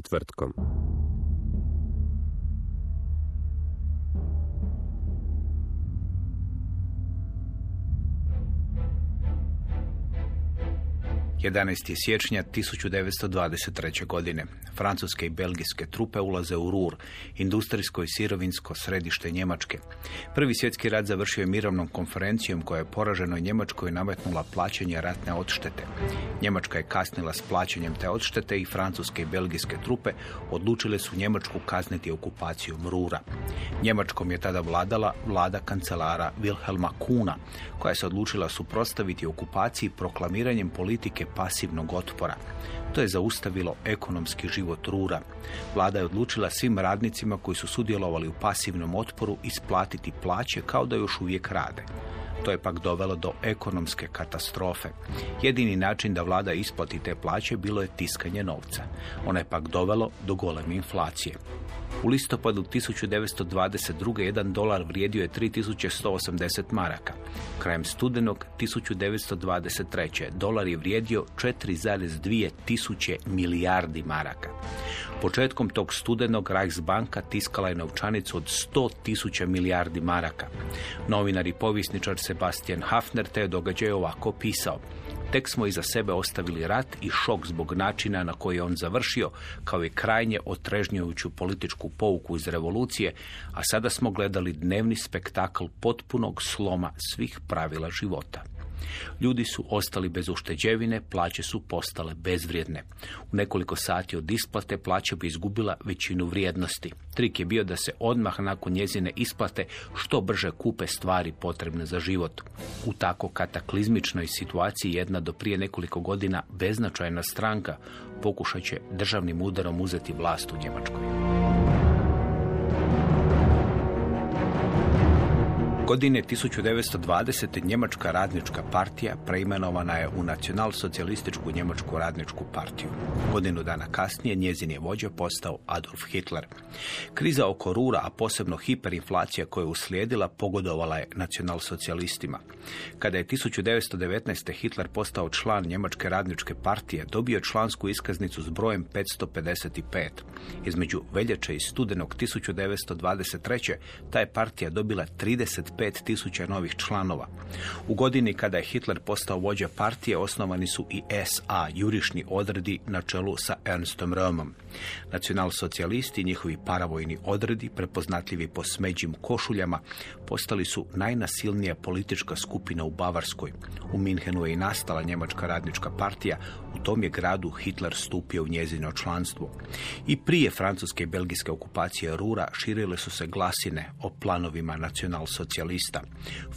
Četvrtkom. Jedanaest siječnja 1923. godine. Francuske i belgijske trupe ulaze u Rur, industrijsko i sirovinsko središte Njemačke. Prvi svjetski rat završio je mirovnom konferencijom koja je poraženoj Njemačkoj nametnula plaćanje ratne odštete. Njemačka je kasnila s plaćanjem te odštete i francuske i belgijske trupe odlučile su Njemačku kazniti okupacijom Rura. Njemačkom je tada vladala vlada kancelara Wilhelma Kuna, koja se odlučila suprotstaviti okupaciji proklamiranjem politike pasivnog otpora. To je zaustavilo ekonomski život Rura. Vlada je odlučila svim radnicima koji su sudjelovali u pasivnom otporu isplatiti plaće kao da još uvijek rade. To je pak dovelo do ekonomske katastrofe. Jedini način da vlada isplati te plaće bilo je tiskanje novca. Ono je pak dovelo do goleme inflacije. U listopadu 1922. jedan dolar vrijedio je 3180 maraka. Krajem studenog 1923. dolar je vrijedio 4,2 tisuće milijardi maraka. Početkom tog studenog Reichsbanka tiskala je novčanicu od 100 tisuća milijardi maraka. Novinar i povjesničar Sebastian Hafner te je događaj ovako pisao. Tek smo iza sebe ostavili rat i šok zbog načina na koji je on završio, kao i krajnje otrežnjujuću političku pouku iz revolucije, a sada smo gledali dnevni spektakl potpunog sloma svih pravila života. Ljudi su ostali bez ušteđevine, plaće su postale bezvrijedne. U nekoliko sati od isplate plaća bi izgubila većinu vrijednosti. Trik je bio da se odmah nakon njezine isplate što brže kupe stvari potrebne za život. U tako kataklizmičnoj situaciji jedna do prije nekoliko godina beznačajna stranka pokušat će državnim udarom uzeti vlast u Njemačkoj. Godine 1920. Njemačka radnička partija preimenovana je u nacionalsocijalističku Njemačku radničku partiju. Godinu dana kasnije njezin je vođa postao Adolf Hitler. Kriza oko rura, a posebno hiperinflacija koja je uslijedila, pogodovala je nacionalsocijalistima. Kada je 1919. Hitler postao član Njemačke radničke partije, dobio člansku iskaznicu s brojem 555. Između veljače i studenog 1923. ta je partija dobila 30 5000 novih članova. U godini kada je Hitler postao vođa partije osnovani su i SA, jurišni odredi na čelu sa Ernstom Römom. Nacionalsocijalisti i njihovi paravojni odredi, prepoznatljivi po smeđim košuljama, postali su najnasilnija politička skupina u Bavarskoj. U Minhenu je i nastala njemačka radnička partija, u tom je gradu Hitler stupio u njezino članstvo. I prije francuske i belgijske okupacije Rura širile su se glasine o planovima nacionalsocijalizma nacionalsocijalista.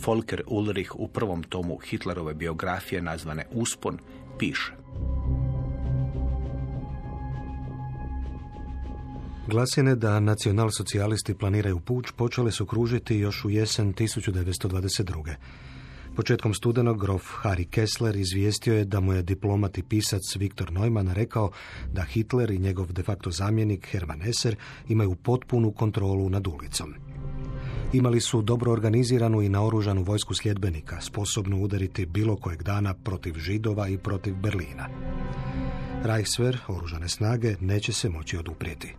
Volker Ulrich u prvom tomu Hitlerove biografije nazvane Uspon piše. Glasine da nacionalsocijalisti planiraju puć počele su kružiti još u jesen 1922. Početkom studenog grof Harry Kessler izvijestio je da mu je diplomat i pisac Viktor Neumann rekao da Hitler i njegov de facto zamjenik Hermann Esser imaju potpunu kontrolu nad ulicom. Imali su dobro organiziranu i naoružanu vojsku sljedbenika, sposobnu udariti bilo kojeg dana protiv židova i protiv Berlina. Reichswehr, oružane snage, neće se moći oduprijeti.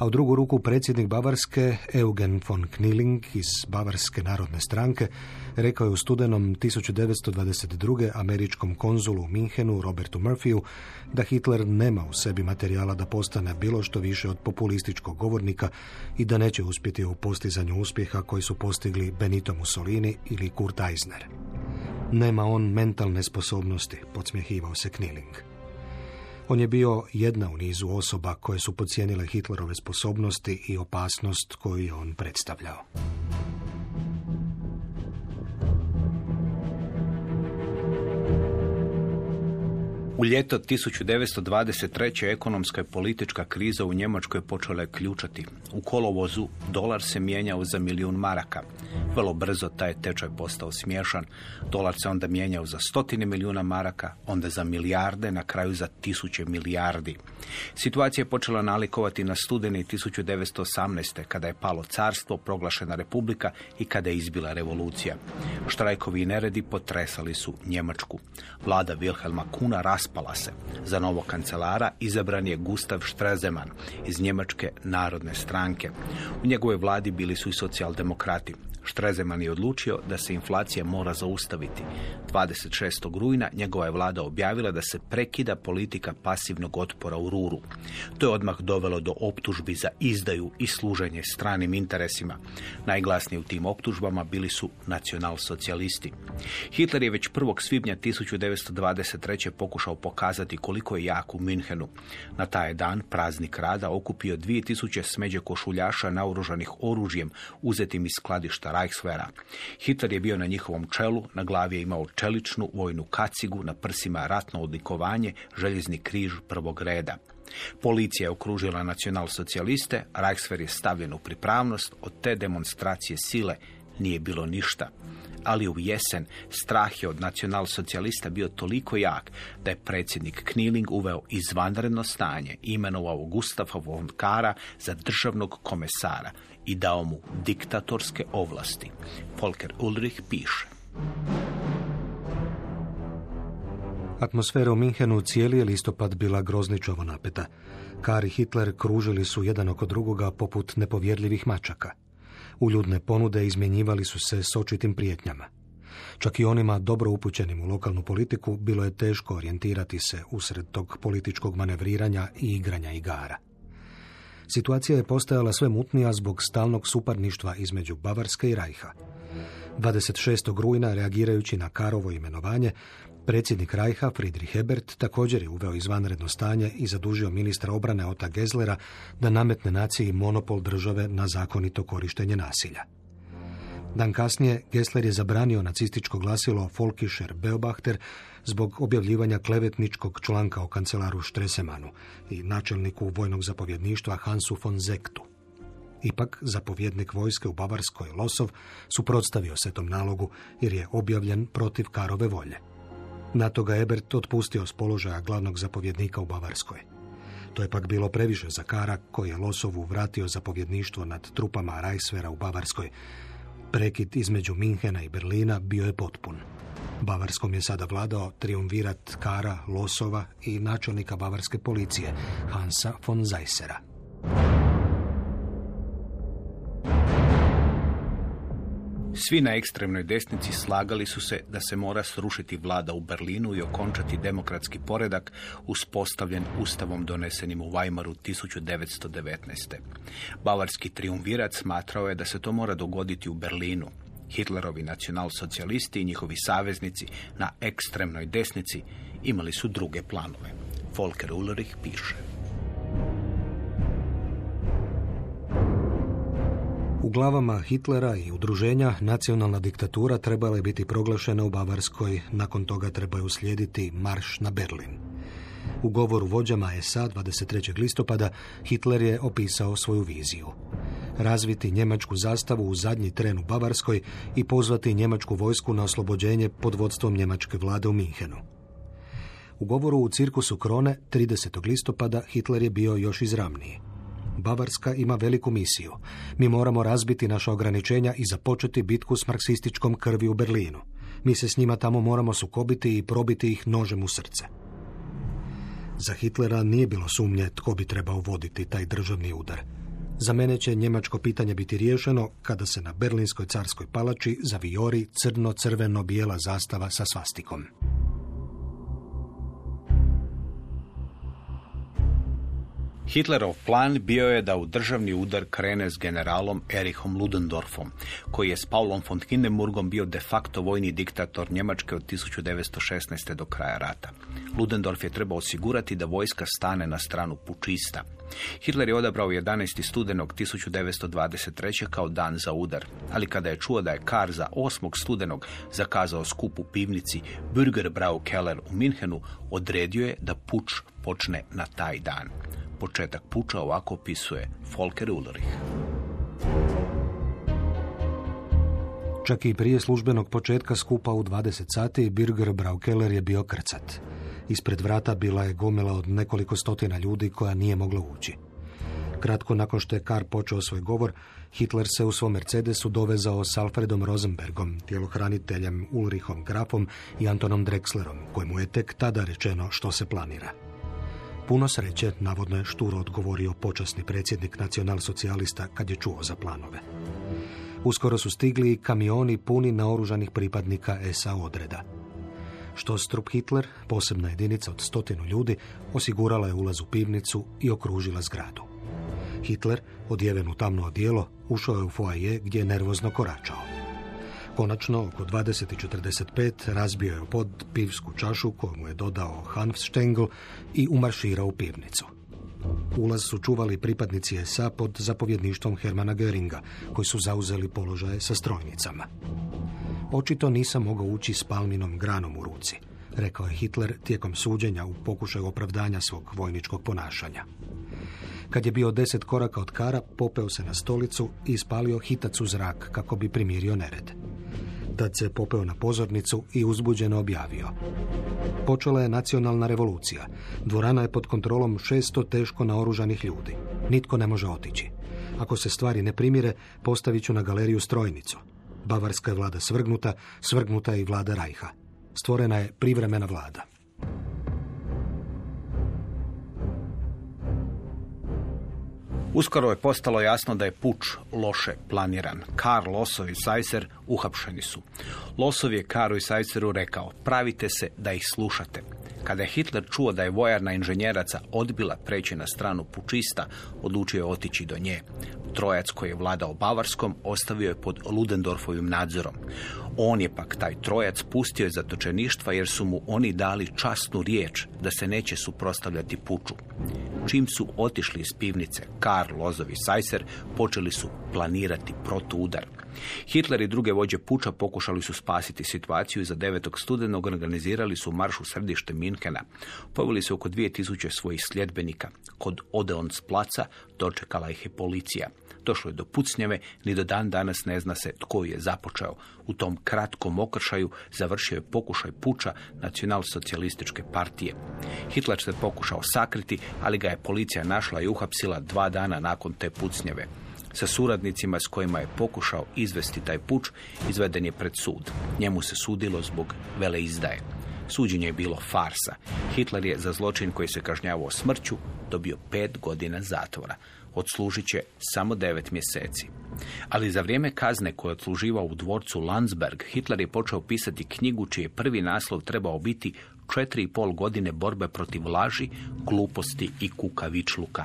A u drugu ruku predsjednik Bavarske Eugen von Kniling iz Bavarske narodne stranke rekao je u studenom 1922. američkom konzulu u Minhenu Robertu Murphyu da Hitler nema u sebi materijala da postane bilo što više od populističkog govornika i da neće uspjeti u postizanju uspjeha koji su postigli Benito Mussolini ili Kurt Eisner. Nema on mentalne sposobnosti, podsmjehivao se Kniling. On je bio jedna u nizu osoba koje su pocijenile Hitlerove sposobnosti i opasnost koju je on predstavljao. U ljeto 1923. ekonomska i politička kriza u Njemačkoj počela je ključati. U kolovozu dolar se mijenjao za milijun maraka. Vrlo brzo taj tečaj postao smiješan. Dolar se onda mijenjao za stotine milijuna maraka, onda za milijarde, na kraju za tisuće milijardi. Situacija je počela nalikovati na studeni 1918. kada je palo carstvo, proglašena republika i kada je izbila revolucija. Štrajkovi i neredi potresali su Njemačku. Vlada Wilhelma Kuna raspala se. Za novog kancelara izabran je Gustav Strezeman iz Njemačke narodne stranke. U njegovoj vladi bili su i socijaldemokrati. Štrezeman je odlučio da se inflacija mora zaustaviti. 26. rujna njegova je vlada objavila da se prekida politika pasivnog otpora u Ruru. To je odmah dovelo do optužbi za izdaju i služenje stranim interesima. Najglasniji u tim optužbama bili su nacionalsocijalisti. Hitler je već 1. svibnja 1923. pokušao pokazati koliko je jak u Minhenu. Na taj dan praznik rada okupio 2000 smeđe košuljaša naoružanih oružjem uzetim iz skladišta Reichswehra. Hitler je bio na njihovom čelu, na glavi je imao čeličnu vojnu kacigu, na prsima ratno odlikovanje, željezni križ prvog reda. Policija je okružila nacionalsocijaliste, Reichswehr je stavljen u pripravnost, od te demonstracije sile nije bilo ništa. Ali u jesen strah je od nacionalsocijalista bio toliko jak da je predsjednik Kniling uveo izvanredno stanje, imenovao Gustafa von Kara za državnog komesara i dao mu diktatorske ovlasti. Volker Ulrich piše. Atmosfera u Minhenu cijeli je listopad bila grozničovo napeta. Kar i Hitler kružili su jedan oko drugoga poput nepovjerljivih mačaka. Uljudne ponude izmjenjivali su se s očitim prijetnjama. Čak i onima dobro upućenim u lokalnu politiku bilo je teško orijentirati se usred tog političkog manevriranja i igranja igara. Situacija je postajala sve mutnija zbog stalnog suparništva između Bavarske i Rajha. 26. rujna, reagirajući na Karovo imenovanje, predsjednik Rajha, Friedrich Hebert, također je uveo izvanredno stanje i zadužio ministra obrane Ota Gezlera da nametne naciji monopol države na zakonito korištenje nasilja. Dan kasnije Gessler je zabranio nacističko glasilo Volkischer Beobachter zbog objavljivanja klevetničkog članka o kancelaru Štresemanu i načelniku vojnog zapovjedništva Hansu von Zektu. Ipak, zapovjednik vojske u Bavarskoj Losov suprotstavio se tom nalogu jer je objavljen protiv Karove volje. Na to ga Ebert otpustio s položaja glavnog zapovjednika u Bavarskoj. To je pak bilo previše za Kara koji je Losovu vratio zapovjedništvo nad trupama Reichswehra u Bavarskoj. Prekid između Minhena i Berlina bio je potpun. Bavarskom je sada vladao triumvirat Kara, Losova i načelnika bavarske policije Hansa von Zeissera. Svi na ekstremnoj desnici slagali su se da se mora srušiti vlada u Berlinu i okončati demokratski poredak uspostavljen ustavom donesenim u Weimaru 1919. Bavarski triumvirat smatrao je da se to mora dogoditi u Berlinu. Hitlerovi nacionalsocijalisti i njihovi saveznici na ekstremnoj desnici imali su druge planove. Volker Ulrich piše. U glavama Hitlera i udruženja nacionalna diktatura trebala je biti proglašena u Bavarskoj, nakon toga treba uslijediti marš na Berlin. U govoru vođama SA 23. listopada Hitler je opisao svoju viziju. Razviti njemačku zastavu u zadnji tren u Bavarskoj i pozvati njemačku vojsku na oslobođenje pod vodstvom njemačke vlade u Minhenu. U govoru u cirkusu Krone 30. listopada Hitler je bio još izramniji. Bavarska ima veliku misiju. Mi moramo razbiti naša ograničenja i započeti bitku s marksističkom krvi u Berlinu. Mi se s njima tamo moramo sukobiti i probiti ih nožem u srce. Za Hitlera nije bilo sumnje tko bi trebao voditi taj državni udar. Za mene će njemačko pitanje biti riješeno kada se na Berlinskoj carskoj palači zavijori crno-crveno-bijela zastava sa svastikom. Hitlerov plan bio je da u državni udar krene s generalom Erihom Ludendorfom, koji je s Paulom von Hindenburgom bio de facto vojni diktator Njemačke od 1916. do kraja rata. Ludendorff je trebao osigurati da vojska stane na stranu pučista. Hitler je odabrao 11. studenog 1923. kao dan za udar, ali kada je čuo da je Kar za 8. studenog zakazao skup u pivnici Bürgerbrau Keller u Minhenu, odredio je da puč počne na taj dan. Početak puča ovako opisuje Volker Ulrich. Čak i prije službenog početka skupa u 20 sati, Birger Braukeller je bio krcat. Ispred vrata bila je gomila od nekoliko stotina ljudi koja nije mogla ući. Kratko nakon što je Kar počeo svoj govor, Hitler se u svom Mercedesu dovezao s Alfredom Rosenbergom, tjelohraniteljem Ulrichom Grafom i Antonom Drexlerom, kojemu je tek tada rečeno što se planira. Puno sreće, navodno je šturo odgovorio počasni predsjednik nacionalsocijalista kad je čuo za planove. Uskoro su stigli i kamioni puni naoružanih pripadnika SA odreda. Što strup Hitler, posebna jedinica od stotinu ljudi, osigurala je ulaz u pivnicu i okružila zgradu. Hitler, odjeven u tamno odijelo, ušao je u foaje gdje je nervozno koračao. Konačno, oko 20.45 razbio je pod pivsku čašu koju mu je dodao Hanfstengel i umarširao u pivnicu. Ulaz su čuvali pripadnici SA pod zapovjedništvom Hermana Göringa, koji su zauzeli položaje sa strojnicama. Očito nisam mogao ući s palminom granom u ruci, rekao je Hitler tijekom suđenja u pokušaju opravdanja svog vojničkog ponašanja. Kad je bio deset koraka od kara, popeo se na stolicu i ispalio hitac u zrak kako bi primirio nered. Tad se popeo na pozornicu i uzbuđeno objavio. Počela je nacionalna revolucija. Dvorana je pod kontrolom 600 teško naoružanih ljudi. Nitko ne može otići. Ako se stvari ne primire, postavit ću na galeriju strojnicu. Bavarska je vlada svrgnuta, svrgnuta je i vlada Rajha. Stvorena je privremena vlada. Uskoro je postalo jasno da je puč loše planiran. Karl Losov i Sajser uhapšeni su. Losov je Karu i Sajseru rekao, pravite se da ih slušate. Kada je Hitler čuo da je vojarna inženjeraca odbila preći na stranu pučista, odlučio je otići do nje. Trojac koji je vladao Bavarskom ostavio je pod Ludendorfovim nadzorom. On je pak taj trojac pustio iz zatočeništva jer su mu oni dali časnu riječ da se neće suprotstavljati puču. Čim su otišli iz pivnice, Karl, Lozov i Sajser počeli su planirati protuudar. Hitler i druge vođe puča pokušali su spasiti situaciju i za 9. studenog organizirali su marš u središte Minkena. Poveli se oko 2000 svojih sljedbenika. Kod Odeons placa dočekala ih je policija. Došlo je do pucnjeve, ni do dan danas ne zna se tko je započeo. U tom kratkom okršaju završio je pokušaj puča nacionalsocijalističke partije. Hitler se pokušao sakriti, ali ga je policija našla i uhapsila dva dana nakon te pucnjeve. Sa suradnicima s kojima je pokušao izvesti taj puč, izveden je pred sud. Njemu se sudilo zbog veleizdaje. Suđenje je bilo farsa. Hitler je za zločin koji se kažnjavao smrću dobio pet godina zatvora odslužit će samo devet mjeseci. Ali za vrijeme kazne koje je odsluživao u dvorcu Landsberg, Hitler je počeo pisati knjigu čiji je prvi naslov trebao biti četiri i pol godine borbe protiv laži, gluposti i kukavičluka.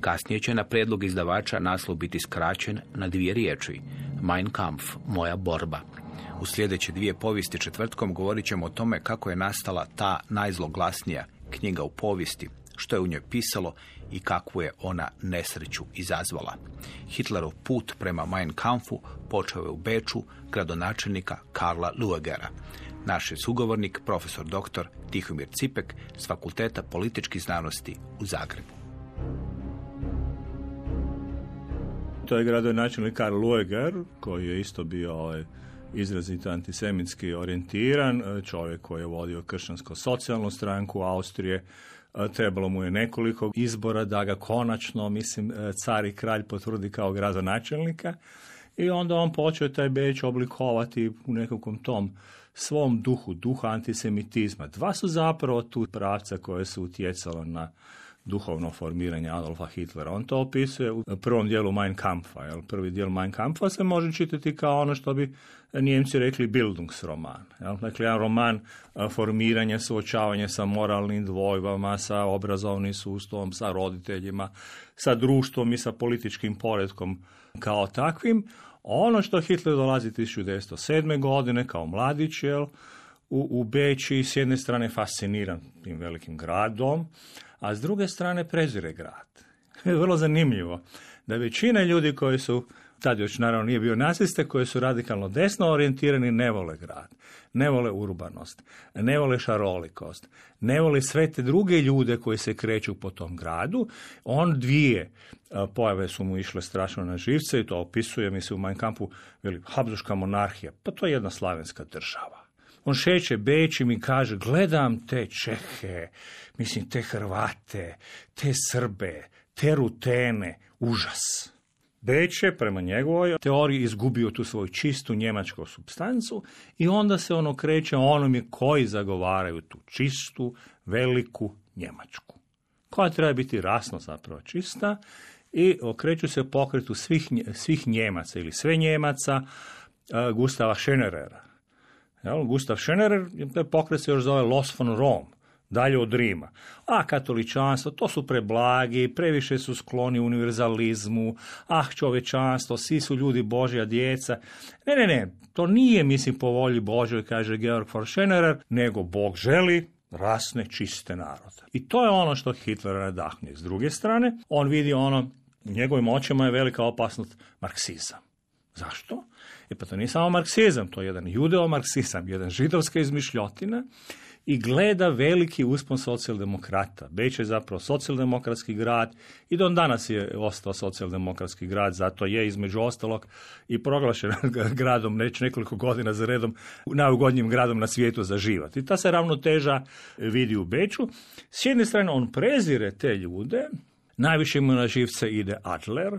Kasnije će na predlog izdavača naslov biti skraćen na dvije riječi. Mein Kampf, moja borba. U sljedeće dvije povijesti četvrtkom govorit ćemo o tome kako je nastala ta najzloglasnija knjiga u povijesti, što je u njoj pisalo i kakvu je ona nesreću izazvala. Hitlerov put prema Mein Kampfu počeo je u Beču gradonačelnika Karla Luegera. Naš je sugovornik, profesor dr. Tihomir Cipek s Fakulteta političkih znanosti u Zagrebu. To je gradonačelnik Karl Lueger, koji je isto bio ovaj, izrazito antisemitski orijentiran, čovjek koji je vodio kršćansko-socijalnu stranku Austrije, Trebalo mu je nekoliko izbora da ga konačno, mislim, e, car i kralj potvrdi kao gradonačelnika i onda on počeo taj Beč oblikovati u nekakvom tom svom duhu, duha antisemitizma. Dva su zapravo tu pravca koje su utjecala na duhovno formiranje Adolfa Hitlera. On to opisuje u prvom dijelu Mein Kampfa. Jel? Prvi dijel Mein Kampfa se može čitati kao ono što bi Nijemci rekli Bildungsroman. Jel? Dakle, jedan roman formiranja, suočavanja sa moralnim dvojbama, sa obrazovnim sustavom, sa roditeljima, sa društvom i sa političkim poredkom kao takvim. Ono što Hitler dolazi 1907. godine kao mladić, jel, u, u Beći s jedne strane fasciniran tim velikim gradom, a s druge strane prezire grad. Vrlo zanimljivo da većina ljudi koji su, tad još naravno nije bio nasiste, koji su radikalno desno orijentirani ne vole grad, ne vole urbanost, ne vole šarolikost, ne vole sve te druge ljude koji se kreću po tom gradu. On dvije pojave su mu išle strašno na živce i to opisuje mi se u Mein Kampu, veli, Habsburška monarhija, pa to je jedna slavenska država. On šeće Beč i kaže, gledam te Čehe, mislim te Hrvate, te Srbe, te Rutene, užas. Beč je prema njegovoj teoriji izgubio tu svoju čistu njemačku substancu i onda se ono kreće onome koji zagovaraju tu čistu, veliku Njemačku. Koja treba biti rasno zapravo čista i okreću se pokretu svih, svih Njemaca ili sve Njemaca Gustava Schenerera Jel, Gustav Schenerer, taj pokret se još zove Los von Rom, dalje od Rima. A katoličanstvo, to su preblagi, previše su skloni univerzalizmu, ah čovečanstvo, svi su ljudi Božja djeca. Ne, ne, ne, to nije, mislim, po volji Božoj, kaže Georg von Schenerer, nego Bog želi rasne, čiste narode. I to je ono što Hitler nadahnje. S druge strane, on vidi ono, njegovim očima je velika opasnost marksizam. Zašto? E pa to nije samo marksizam, to je jedan judeo-marksizam, jedan židovska izmišljotina i gleda veliki uspon socijaldemokrata. Beč je zapravo socijaldemokratski grad i do danas je ostao socijaldemokratski grad, zato je između ostalog i proglašen gradom već nekoliko godina za redom najugodnijim gradom na svijetu za život. I ta se ravnoteža vidi u Beču. S jedne strane on prezire te ljude, najviše mu na živce ide Adler.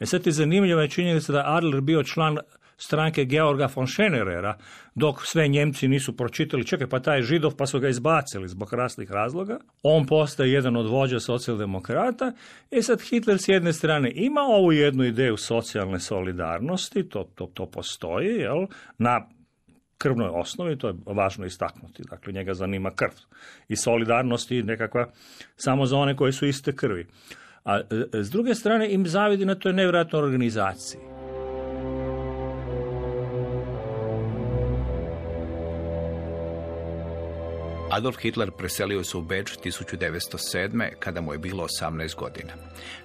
E sad je zanimljiva činjenica da Adler bio član stranke Georga von Schenerera, dok sve Njemci nisu pročitali, čekaj, pa taj je židov, pa su ga izbacili zbog rasnih razloga. On postaje jedan od vođa socijaldemokrata. I sad Hitler s jedne strane ima ovu jednu ideju socijalne solidarnosti, to, to, to postoji, jel, na krvnoj osnovi, to je važno istaknuti. Dakle, njega zanima krv i solidarnost i nekakva samo za one koji su iste krvi. A e, s druge strane im zavidi na toj nevjerojatnoj organizaciji. Adolf Hitler preselio se u Beč 1907. kada mu je bilo 18 godina.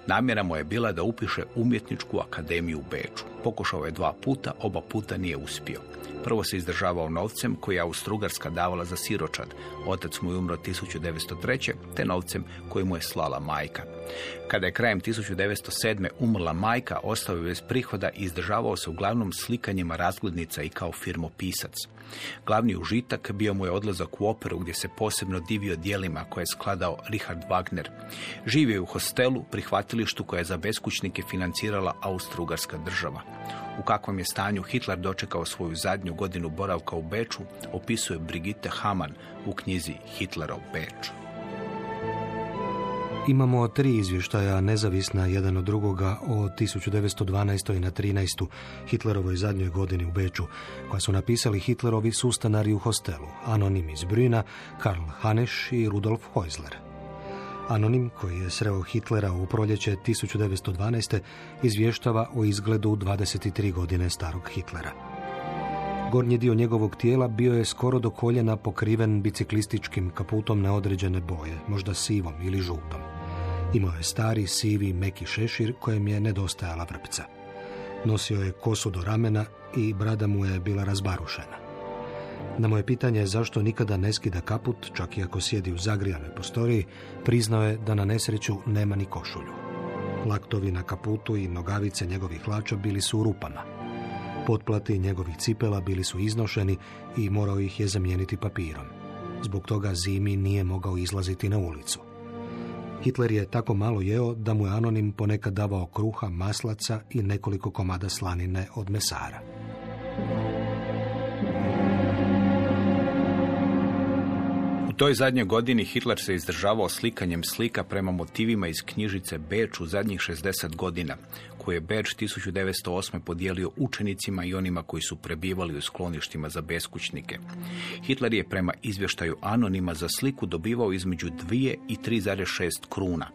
Namjera mu je bila da upiše umjetničku akademiju u Beču. Pokušao je dva puta, oba puta nije uspio. Prvo se izdržavao novcem koji je Austrugarska davala za siročad. Otac mu je umro 1903. te novcem koji mu je slala majka. Kada je krajem 1907. umrla majka, ostao je bez prihoda i izdržavao se uglavnom slikanjima razglednica i kao firmopisac. Glavni užitak bio mu je odlazak u operu gdje se posebno divio dijelima koje je skladao Richard Wagner. Živio je u hostelu, prihvatilištu koje je za beskućnike financirala Austro-Ugarska država. U kakvom je stanju Hitler dočekao svoju zadnju godinu boravka u Beču, opisuje Brigitte Hamann u knjizi Hitlerov Beč. Imamo tri izvještaja nezavisna jedan od drugoga o 1912. na 13. Hitlerovoj zadnjoj godini u Beču, koja su napisali Hitlerovi sustanari u hostelu, Anonim iz Brina, Karl Haneš i Rudolf Heusler. Anonim, koji je sreo Hitlera u proljeće 1912. izvještava o izgledu 23 godine starog Hitlera. Gornji dio njegovog tijela bio je skoro do koljena pokriven biciklističkim kaputom na određene boje, možda sivom ili žutom. Imao je stari, sivi, meki šešir kojem je nedostajala vrpca. Nosio je kosu do ramena i brada mu je bila razbarušena. Na moje pitanje zašto nikada ne skida kaput, čak i ako sjedi u zagrijanoj postoriji, priznao je da na nesreću nema ni košulju. Laktovi na kaputu i nogavice njegovih hlača bili su u. Potplati njegovih cipela bili su iznošeni i morao ih je zamijeniti papirom. Zbog toga zimi nije mogao izlaziti na ulicu. Hitler je tako malo jeo da mu je anonim ponekad davao kruha, maslaca i nekoliko komada slanine od mesara. toj zadnjoj godini Hitler se izdržavao slikanjem slika prema motivima iz knjižice Beč u zadnjih 60 godina, koje je Beč 1908. podijelio učenicima i onima koji su prebivali u skloništima za beskućnike. Hitler je prema izvještaju anonima za sliku dobivao između 2 i 3,6 kruna.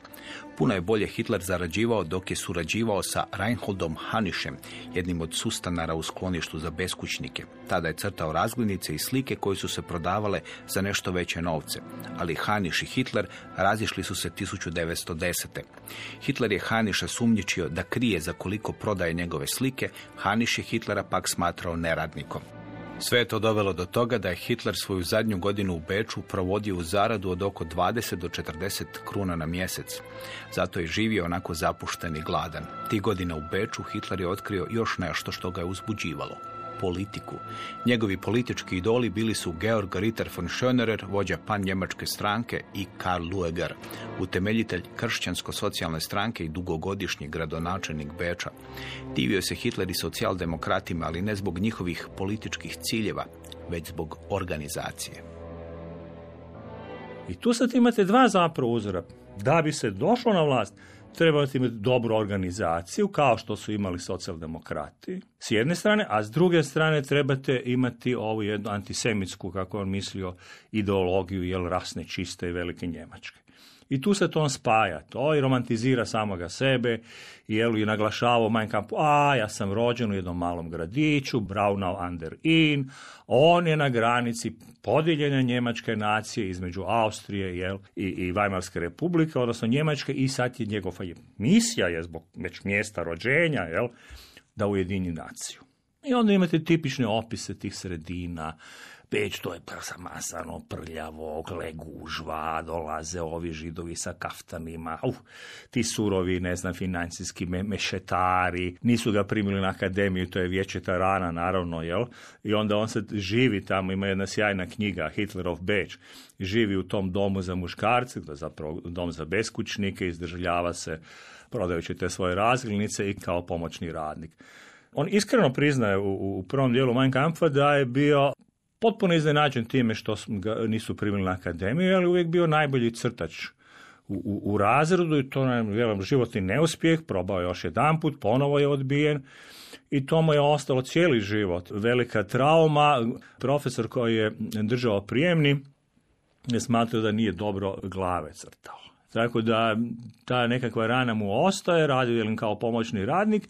Puno je bolje Hitler zarađivao dok je surađivao sa Reinholdom Hanišem, jednim od sustanara u skloništu za beskućnike. Tada je crtao razglednice i slike koje su se prodavale za nešto veće novce. Ali Haniš i Hitler razišli su se 1910. Hitler je Haniša sumnjičio da krije za koliko prodaje njegove slike, Haniš je Hitlera pak smatrao neradnikom. Sve je to dovelo do toga da je Hitler svoju zadnju godinu u Beču provodio u zaradu od oko 20 do 40 kruna na mjesec. Zato je živio onako zapušten i gladan. Ti godine u Beču Hitler je otkrio još nešto što ga je uzbuđivalo politiku. Njegovi politički idoli bili su Georg Ritter von Schönerer, vođa pan-njemačke stranke i Karl Lueger, utemeljitelj kršćansko-socijalne stranke i dugogodišnji gradonačelnik Beča. Divio se Hitler i socijaldemokratima, ali ne zbog njihovih političkih ciljeva, već zbog organizacije. I tu sad imate dva zapravo uzora. Da bi se došlo na vlast, trebate imati dobru organizaciju, kao što su imali socijaldemokrati, s jedne strane, a s druge strane trebate imati ovu jednu antisemitsku, kako on mislio, ideologiju, jel, rasne, čiste i velike Njemačke. I tu se to on spaja, to i romantizira samoga sebe, i jel, i naglašava u Mein a ja sam rođen u jednom malom gradiću, Braunau an der Inn, on je na granici podijeljene njemačke nacije između Austrije jel, i, i Weimarske republike, odnosno Njemačke, i sad je njegova misija je zbog već mjesta rođenja, jel, da ujedini naciju. I onda imate tipične opise tih sredina, Peć, to je masano, prljavo, gle gužva, dolaze ovi židovi sa kaftanima, uh, ti surovi, ne znam, financijski me, mešetari, nisu ga primili na akademiju, to je vječeta rana, naravno, jel? I onda on se živi tamo, ima jedna sjajna knjiga, Hitlerov Beč, živi u tom domu za muškarce, to je zapravo dom za beskućnike, izdržavljava se prodajući te svoje razglednice i kao pomoćni radnik. On iskreno priznaje u, u prvom dijelu Mein Kampfa da je bio potpuno iznenađen time što ga nisu primili na akademiju, ali uvijek bio najbolji crtač u, u, u razredu i to je životni neuspjeh, probao još jedan put, ponovo je odbijen i to mu je ostalo cijeli život. Velika trauma, profesor koji je držao prijemni je smatrao da nije dobro glave crtao. Tako da ta nekakva rana mu ostaje, radio kao pomoćni radnik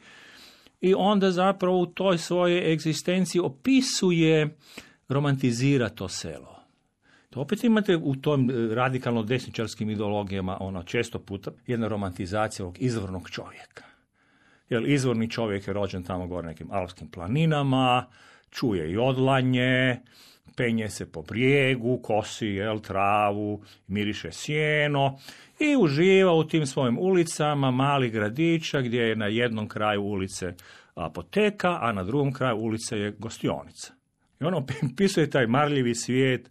i onda zapravo u toj svojoj egzistenciji opisuje romantizira to selo. To opet imate u tom e, radikalno desničarskim ideologijama ono često puta jedna romantizacija ovog izvornog čovjeka. Jer izvorni čovjek je rođen tamo gore nekim alpskim planinama, čuje i odlanje, penje se po brijegu, kosi jel, travu, miriše sjeno i uživa u tim svojim ulicama mali gradića gdje je na jednom kraju ulice apoteka, a na drugom kraju ulice je gostionica. I ono pisuje taj marljivi svijet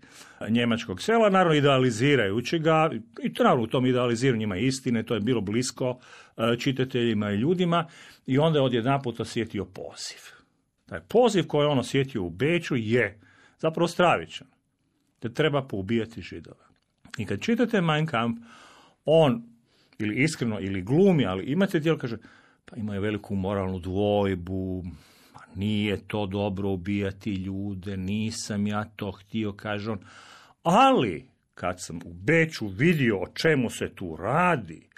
njemačkog sela, naravno idealizirajući ga, i naravno u tom idealiziranju ima istine, to je bilo blisko e, čitateljima i ljudima, i onda je odjedanput osjetio poziv. Taj poziv koji je on osjetio u Beču je zapravo stravičan, da treba poubijati židove. I kad čitate Mein Kampf, on ili iskreno ili glumi, ali imate djelo, kaže, pa imaju veliku moralnu dvojbu, nije to dobro ubijati ljude, nisam ja to htio, kaže on. Ali, kad sam u Beću vidio o čemu se tu radi,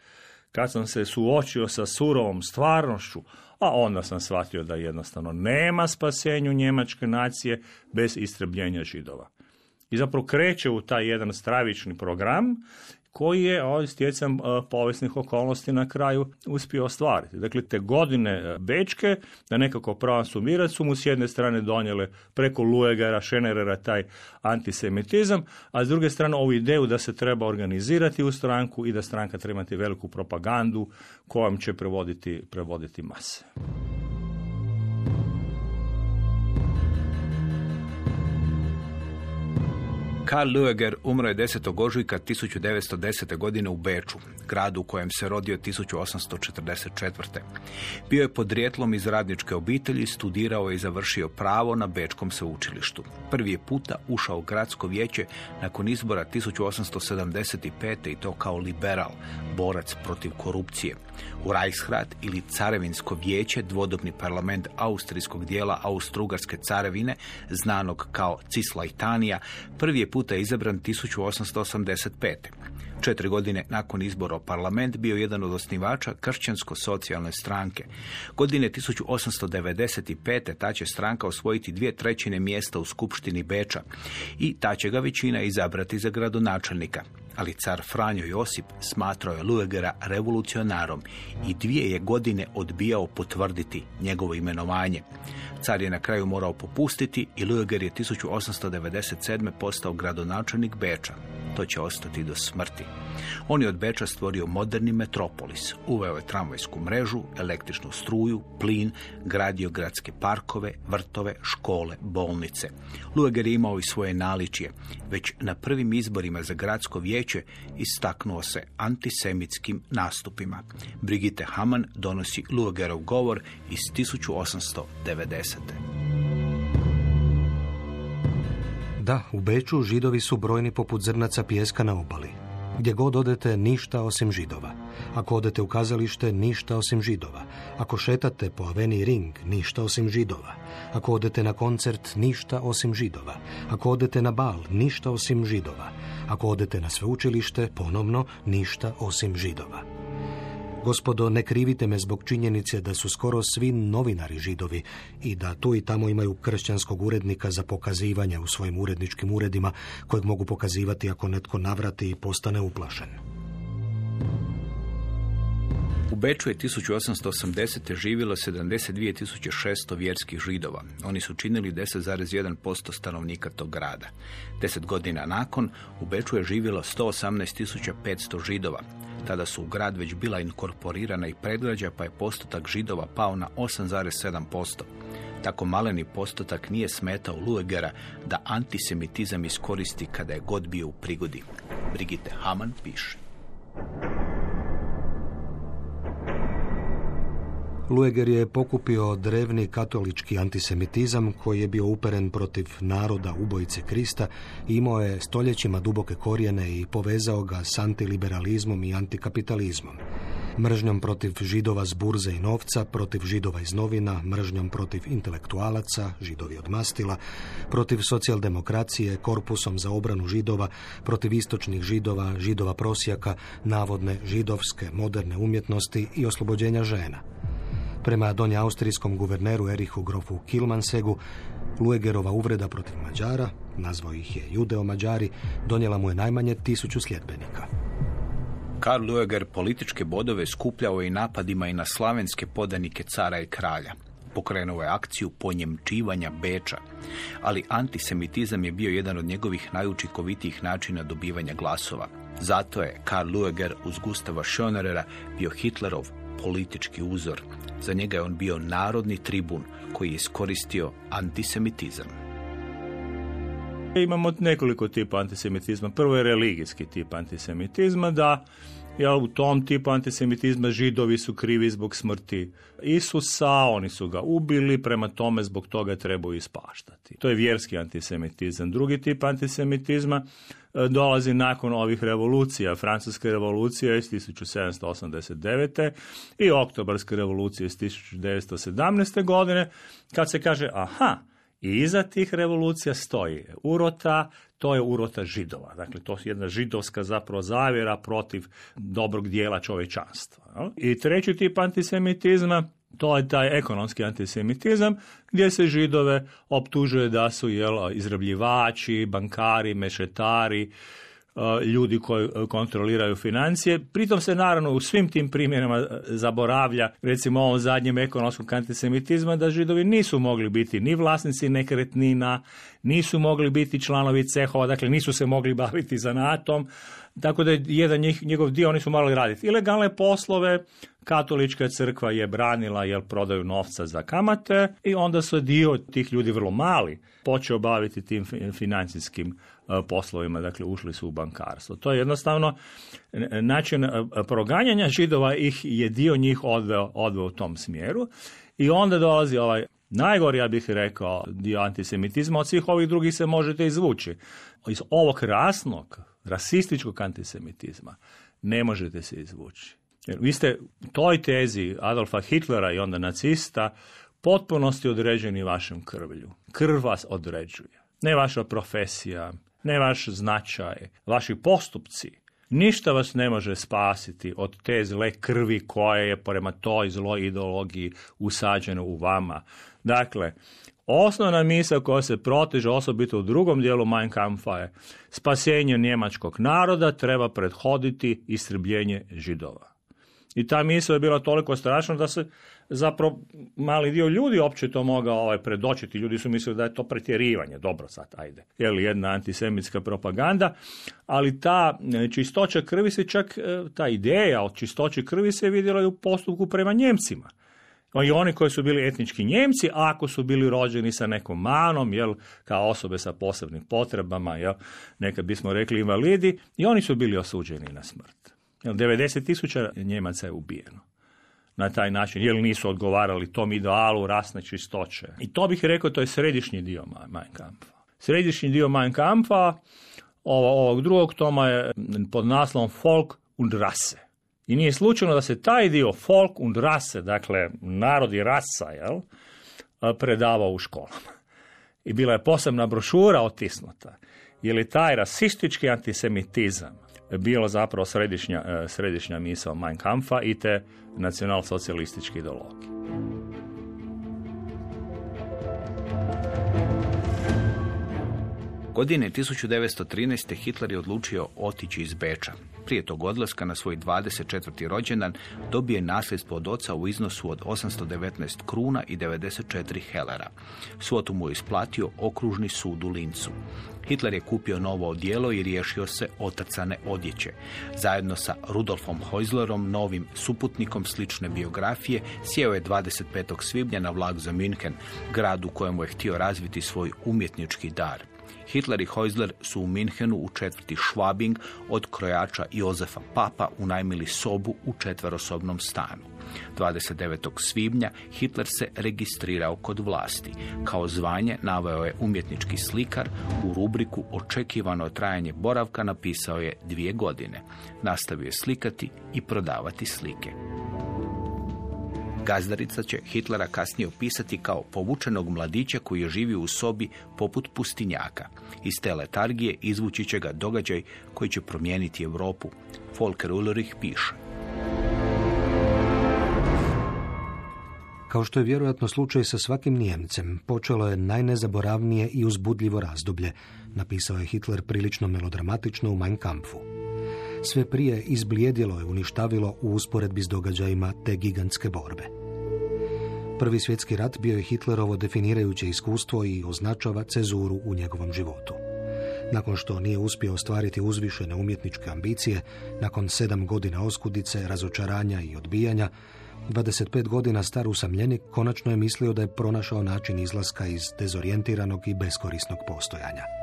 kad sam se suočio sa surovom stvarnošću, a onda sam shvatio da jednostavno nema spasenju njemačke nacije bez istrebljenja židova. I zapravo kreće u taj jedan stravični program koji je ovaj, stjecam povijesnih okolnosti na kraju uspio ostvariti. Dakle, te godine Bečke, da nekako pravan sumirati, su mu s jedne strane donijele preko Luegara, Šenerera taj antisemitizam, a s druge strane ovu ideju da se treba organizirati u stranku i da stranka treba imati veliku propagandu kojom će prevoditi, prevoditi mase. Karl Lueger umro je 10. ožujka 1910. godine u Beču, gradu u kojem se rodio 1844. Bio je podrijetlom iz radničke obitelji, studirao je i završio pravo na Bečkom sveučilištu. Prvi je puta ušao u gradsko vijeće nakon izbora 1875. i to kao liberal, borac protiv korupcije. U Reichsrat ili Carevinsko vijeće, dvodobni parlament austrijskog dijela Austrougarske carevine, znanog kao Cislajtanija, prvi je puta izabran 1885. Četiri godine nakon izbora u parlament bio jedan od osnivača kršćansko-socijalne stranke. Godine 1895. ta će stranka osvojiti dvije trećine mjesta u Skupštini Beča i ta će ga većina izabrati za gradonačelnika. Ali car Franjo Josip smatrao je Luegera revolucionarom i dvije je godine odbijao potvrditi njegovo imenovanje. Car je na kraju morao popustiti i Lueger je 1897. postao gradonačelnik Beča. To će ostati do smrti. On je od Beča stvorio moderni metropolis. Uveo je tramvajsku mrežu, električnu struju, plin, gradio gradske parkove, vrtove, škole, bolnice. Lueger je imao i svoje naličje. Već na prvim izborima za gradsko vijeće istaknuo se antisemitskim nastupima. Brigitte Hamann donosi Luegerov govor iz 1890. Da, u Beču židovi su brojni poput zrnaca pijeska na obali. Gdje god odete, ništa osim židova. Ako odete u kazalište, ništa osim židova. Ako šetate po aveni Ring, ništa osim židova. Ako odete na koncert, ništa osim židova. Ako odete na bal, ništa osim židova. Ako odete na sveučilište, ponovno, ništa osim židova. Gospodo, ne krivite me zbog činjenice da su skoro svi novinari židovi i da tu i tamo imaju kršćanskog urednika za pokazivanje u svojim uredničkim uredima kojeg mogu pokazivati ako netko navrati i postane uplašen. U Beču je 1880. živjelo 72.600 vjerskih židova. Oni su činili 10,1% stanovnika tog grada. Deset godina nakon, u Beču je živjelo 118.500 židova. Tada su u grad već bila inkorporirana i predgrađa, pa je postotak židova pao na 8,7%. Tako maleni postotak nije smetao Luegera da antisemitizam iskoristi kada je god bio u prigodi. Brigitte Hamann piše. Lueger je pokupio drevni katolički antisemitizam koji je bio uperen protiv naroda ubojice Krista i imao je stoljećima duboke korijene i povezao ga s antiliberalizmom i antikapitalizmom. Mržnjom protiv židova s burze i novca, protiv židova iz novina, mržnjom protiv intelektualaca, židovi od mastila, protiv socijaldemokracije, korpusom za obranu židova, protiv istočnih židova, židova prosjaka, navodne židovske moderne umjetnosti i oslobođenja žena. Prema donja austrijskom guverneru Erihu Grofu Kilmansegu, Luegerova uvreda protiv Mađara, nazvao ih je judeo-mađari, donijela mu je najmanje tisuću sljedbenika. Karl Lueger političke bodove skupljao je i napadima i na slavenske podanike cara i kralja. Pokrenuo je akciju ponjemčivanja Beča, ali antisemitizam je bio jedan od njegovih najučikovitijih načina dobivanja glasova. Zato je Karl Lueger uz Gustava Schönerera bio Hitlerov politički uzor. Za njega je on bio narodni tribun koji je iskoristio antisemitizam. Imamo nekoliko tipa antisemitizma. Prvo je religijski tip antisemitizma, da ja, u tom tipu antisemitizma židovi su krivi zbog smrti Isusa, oni su ga ubili, prema tome zbog toga trebaju ispaštati. To je vjerski antisemitizam. Drugi tip antisemitizma e, dolazi nakon ovih revolucija. Francuska revolucija iz 1789. i oktobarska revolucija iz 1917. godine, kad se kaže, aha, i iza tih revolucija stoji urota, to je urota židova. Dakle, to je jedna židovska zapravo zavjera protiv dobrog dijela čovječanstva. I treći tip antisemitizma, to je taj ekonomski antisemitizam gdje se židove optužuje da su jel, izrabljivači, bankari, mešetari, ljudi koji e, kontroliraju financije. Pritom se naravno u svim tim primjerama e, zaboravlja, recimo ovom zadnjem ekonomskom antisemitizma, da židovi nisu mogli biti ni vlasnici nekretnina, nisu mogli biti članovi cehova, dakle nisu se mogli baviti zanatom, tako da je jedan njegov dio oni su morali raditi ilegalne poslove, Katolička crkva je branila jer prodaju novca za kamate i onda su dio tih ljudi vrlo mali počeo baviti tim fi- financijskim e, poslovima, dakle ušli su u bankarstvo. To je jednostavno e, način e, proganjanja židova ih je dio njih odveo, odveo u tom smjeru i onda dolazi ovaj najgori, ja bih rekao, dio antisemitizma, od svih ovih drugih se možete izvući. Iz ovog rasnog, rasističkog antisemitizma ne možete se izvući. Jer vi ste u toj tezi Adolfa Hitlera i onda nacista potpuno ste određeni vašem krvlju. Krv vas određuje. Ne vaša profesija, ne vaš značaj, vaši postupci. Ništa vas ne može spasiti od te zle krvi koja je prema toj zloj ideologiji usađena u vama. Dakle, osnovna misa koja se proteže osobito u drugom dijelu Mein Kampfa je spasenje njemačkog naroda treba prethoditi istrbljenje židova. I ta misao je bila toliko strašna da se zapravo mali dio ljudi opće to mogao ovaj, predočiti. Ljudi su mislili da je to pretjerivanje. Dobro sad, ajde. Je li jedna antisemitska propaganda, ali ta e, čistoća krvi se čak, e, ta ideja o čistoći krvi se vidjela i u postupku prema Njemcima. I oni koji su bili etnički Njemci, ako su bili rođeni sa nekom manom, jel, kao osobe sa posebnim potrebama, jel, nekad bismo rekli invalidi, i oni su bili osuđeni na smrt. Jel, 90 tisuća Njemaca je ubijeno na taj način, jer nisu odgovarali tom idealu rasne čistoće. I to bih rekao, to je središnji dio Mein Kampfa. Središnji dio Mein Kampfa ovo- ovog drugog toma je pod naslovom Folk und Rasse. I nije slučajno da se taj dio Folk und Rasse, dakle narod i rasa, jel, predavao u školama. I bila je posebna brošura otisnuta. Je li taj rasistički antisemitizam bilo zapravo središnja, e, središnja misao Mein Kampfa i te nacionalsocijalističke ideologije. Godine 1913. Hitler je odlučio otići iz Beča. Prije tog odlaska na svoj 24. rođendan dobije nasljedstvo od oca u iznosu od 819 kruna i 94 helera. Svotu mu je isplatio okružni sud u Lincu. Hitler je kupio novo odijelo i riješio se otrcane odjeće. Zajedno sa Rudolfom Heuslerom, novim suputnikom slične biografije, sjeo je 25. svibnja na vlak za München, grad u kojemu je htio razviti svoj umjetnički dar. Hitler i Heusler su u Minhenu u četvrti Schwabing od krojača Jozefa Papa unajmili sobu u četverosobnom stanu. 29. svibnja Hitler se registrirao kod vlasti. Kao zvanje naveo je umjetnički slikar, u rubriku Očekivano trajanje boravka napisao je dvije godine. Nastavio je slikati i prodavati slike. Gazdarica će Hitlera kasnije opisati kao povučenog mladića koji je živio u sobi poput pustinjaka. Iz te letargije izvući će ga događaj koji će promijeniti Europu. Volker Ulrich piše. Kao što je vjerojatno slučaj sa svakim Nijemcem, počelo je najnezaboravnije i uzbudljivo razdoblje, napisao je Hitler prilično melodramatično u Mein Kampfu. Sve prije izblijedilo je uništavilo u usporedbi s događajima te gigantske borbe. Prvi svjetski rat bio je Hitlerovo definirajuće iskustvo i označava cezuru u njegovom životu. Nakon što nije uspio ostvariti uzvišene umjetničke ambicije, nakon sedam godina oskudice, razočaranja i odbijanja, 25 godina star usamljenik konačno je mislio da je pronašao način izlaska iz dezorijentiranog i beskorisnog postojanja.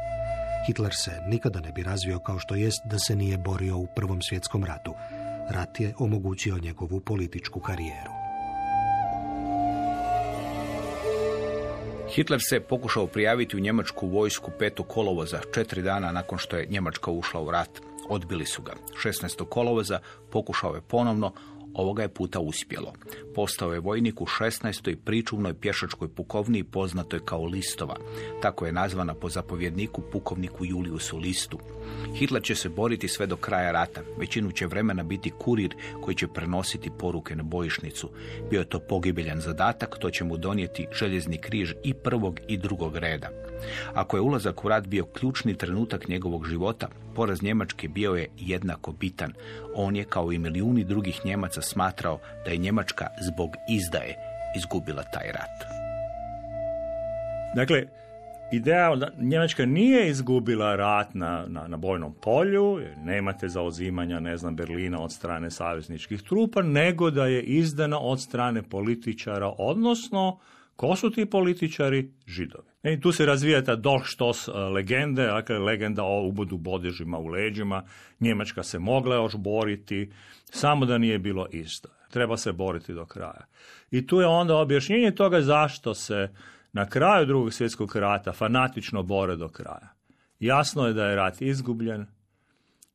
Hitler se nikada ne bi razvio kao što jest da se nije borio u Prvom svjetskom ratu. Rat je omogućio njegovu političku karijeru. Hitler se pokušao prijaviti u njemačku vojsku 5. kolovoza, četiri dana nakon što je Njemačka ušla u rat. Odbili su ga. 16. kolovoza pokušao je ponovno, ovoga je puta uspjelo. Postao je vojnik u 16. pričuvnoj pješačkoj pukovniji poznatoj kao Listova. Tako je nazvana po zapovjedniku pukovniku Juliusu Listu. Hitler će se boriti sve do kraja rata. Većinu će vremena biti kurir koji će prenositi poruke na bojišnicu. Bio je to pogibeljan zadatak, to će mu donijeti željezni križ i prvog i drugog reda. Ako je ulazak u rat bio ključni trenutak njegovog života, poraz Njemačke bio je jednako bitan. On je, kao i milijuni drugih Njemaca, smatrao da je Njemačka zbog izdaje izgubila taj rat. Dakle, Ideja da Njemačka nije izgubila rat na, na, na bojnom polju, nemate zauzimanja, ne znam, Berlina od strane savezničkih trupa, nego da je izdana od strane političara, odnosno Ko su ti političari? Židovi. E, I tu se razvija ta Dolchstoss legende, dakle legenda o ubodu bodežima u leđima. Njemačka se mogla još boriti, samo da nije bilo isto. Treba se boriti do kraja. I tu je onda objašnjenje toga zašto se na kraju drugog svjetskog rata fanatično bore do kraja. Jasno je da je rat izgubljen,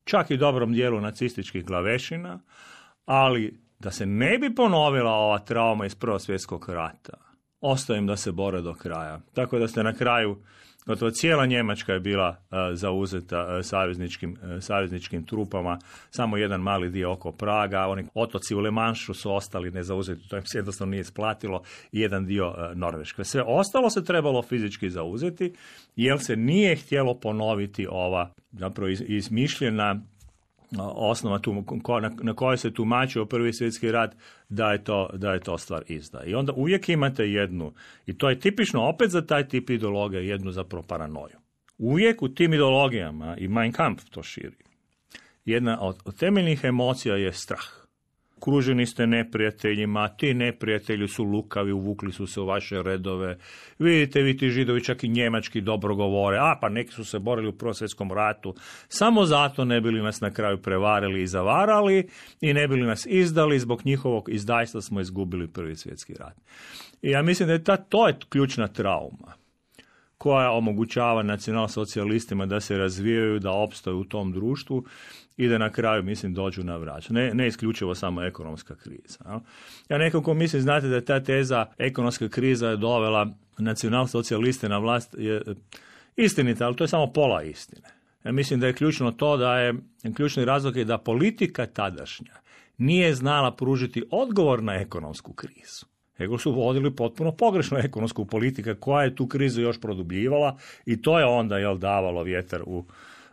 čak i dobrom dijelu nacističkih glavešina, ali da se ne bi ponovila ova trauma iz Prvog svjetskog rata, ostavim da se bore do kraja. Tako da ste na kraju, gotovo cijela Njemačka je bila uh, zauzeta uh, savezničkim, uh, savezničkim trupama, samo jedan mali dio oko Praga, oni otoci u Lemanšu su ostali nezauzeti, to im se jednostavno nije isplatilo, i jedan dio Norveške. Sve ostalo se trebalo fizički zauzeti, jer se nije htjelo ponoviti ova zapravo izmišljena osnova tu, na, kojoj se tumačio prvi svjetski rat da je, to, da je to stvar izda. I onda uvijek imate jednu, i to je tipično opet za taj tip ideologije, jednu zapravo paranoju. Uvijek u tim ideologijama, i Mein Kampf to širi, jedna od, od temeljnih emocija je strah okruženi ste neprijateljima, ti neprijatelji su lukavi, uvukli su se u vaše redove, vidite vi ti židovi čak i njemački dobro govore, a pa neki su se borili u prosvjetskom ratu, samo zato ne bili nas na kraju prevarili i zavarali i ne bili nas izdali, zbog njihovog izdajstva smo izgubili prvi svjetski rat. I ja mislim da je ta, to je ključna trauma koja omogućava nacionalsocialistima da se razvijaju, da opstaju u tom društvu i da na kraju, mislim, dođu na vrać. Ne, ne isključivo samo ekonomska kriza. Ja, nekako mislim, znate da je ta teza ekonomska kriza je dovela nacionalsocijaliste na vlast je istinita, ali to je samo pola istine. Ja mislim da je ključno to da je, ključni razlog je da politika tadašnja nije znala pružiti odgovor na ekonomsku krizu. Nego su vodili potpuno pogrešnu ekonomsku politiku koja je tu krizu još produbljivala i to je onda jel davalo vjetar u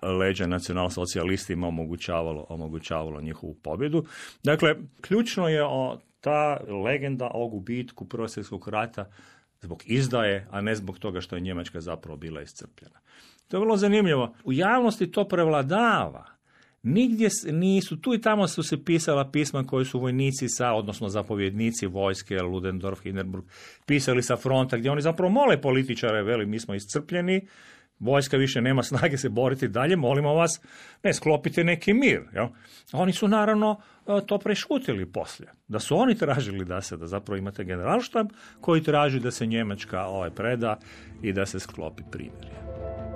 leđa nacionalsocijalistima omogućavalo, omogućavalo njihovu pobjedu. Dakle, ključno je o, ta legenda o gubitku Prvog rata zbog izdaje, a ne zbog toga što je Njemačka zapravo bila iscrpljena. To je vrlo zanimljivo. U javnosti to prevladava. Nigdje nisu, tu i tamo su se pisala pisma koji su vojnici sa, odnosno zapovjednici vojske, Ludendorff, Hindenburg, pisali sa fronta, gdje oni zapravo mole političare, veli, mi smo iscrpljeni, vojska više nema snage se boriti dalje, molimo vas, ne, sklopite neki mir. Jel? Oni su naravno e, to prešutili poslije. Da su oni tražili da se, da zapravo imate generalštab koji traži da se Njemačka ovaj preda i da se sklopi primirje.